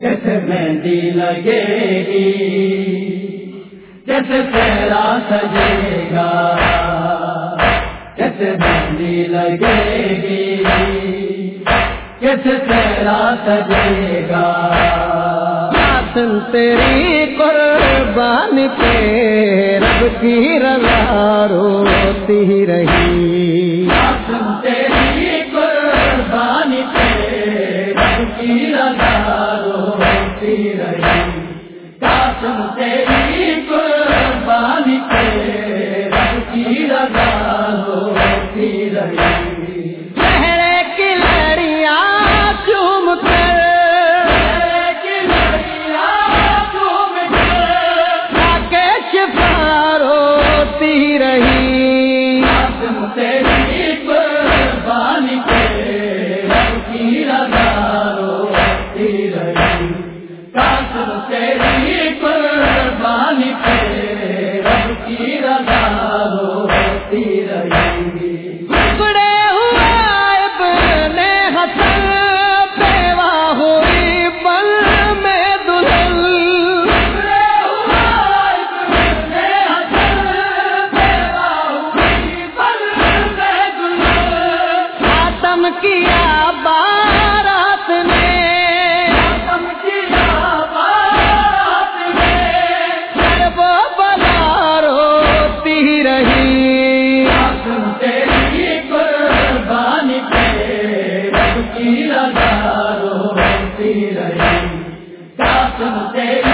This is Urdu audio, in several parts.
جیسے مہندی لگے گی، جیسے پہلا سجے گا۔ جیسے مہندی لگے گی، جیسے پہلا سجے گا۔ تیری قربان کے، رب کی رضا روتی رہی۔ رہی کیا سمجھے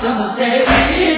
تم سے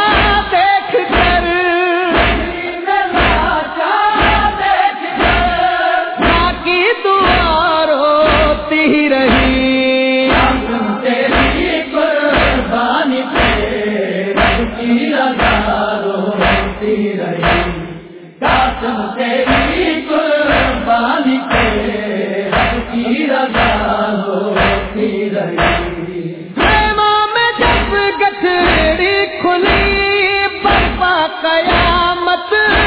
مت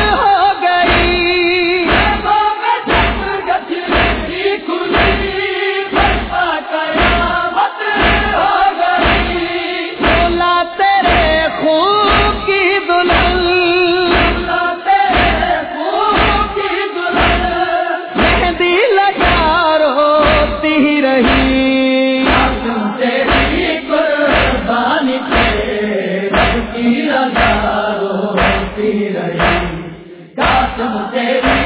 سے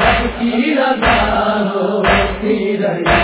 رب کی رضا ہو تیرے